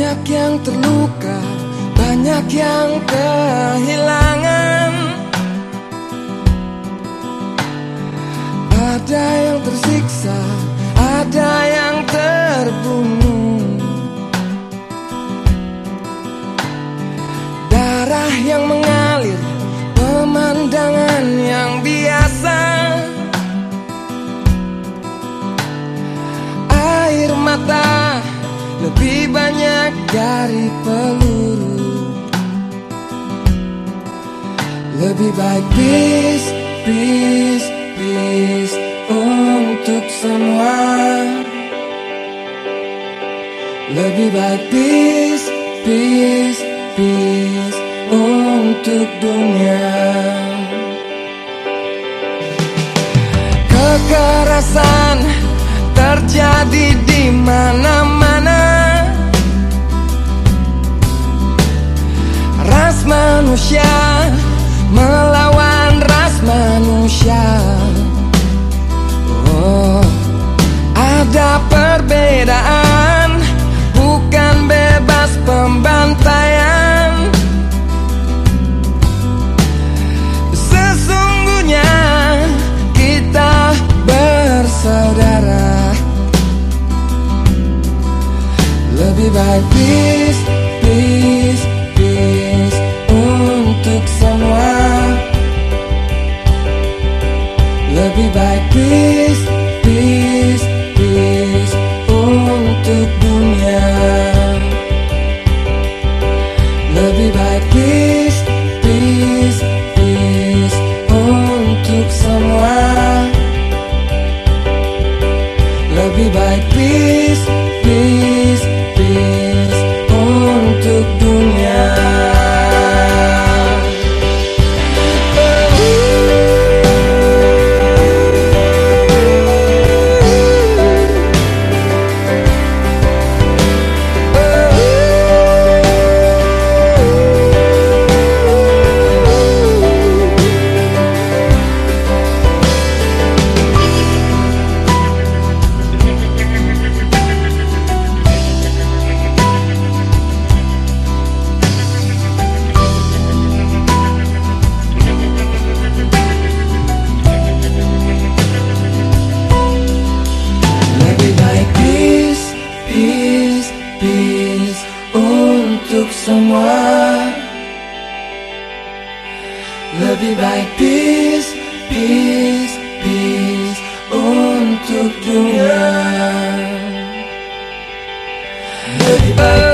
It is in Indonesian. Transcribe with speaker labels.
Speaker 1: Banyak yang terluka, banyak yang kehilangan. Ada yang tersiksa, ada yang terbunuh. Darah yang mengalir, pemandangan yang biasa lebih banyak dari peluru. Lebih baik peace, peace, peace Untuk semua. Lebih baik peace, peace, peace Untuk dunia. Kekerasan terjadi di mana-mana Lebih baik peace, peace, peace someone. Lebih baik peace, peace, peace Untuk dunia Lebih baik